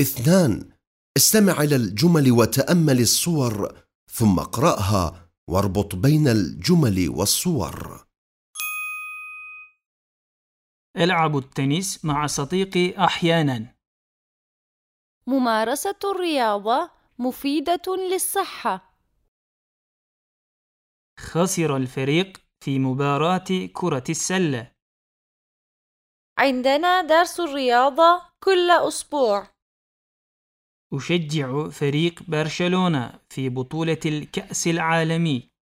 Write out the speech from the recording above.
اثنان استمع إلى الجمل وتأمل الصور ثم اقرأها واربط بين الجمل والصور ألعب التنس مع صديقي أحيانا ممارسة الرياضة مفيدة للصحة. خسر الفريق في مباراة كرة السلة عندنا درس الرياضة كل أسبوع. أشجع فريق برشلونة في بطولة الكأس العالمي.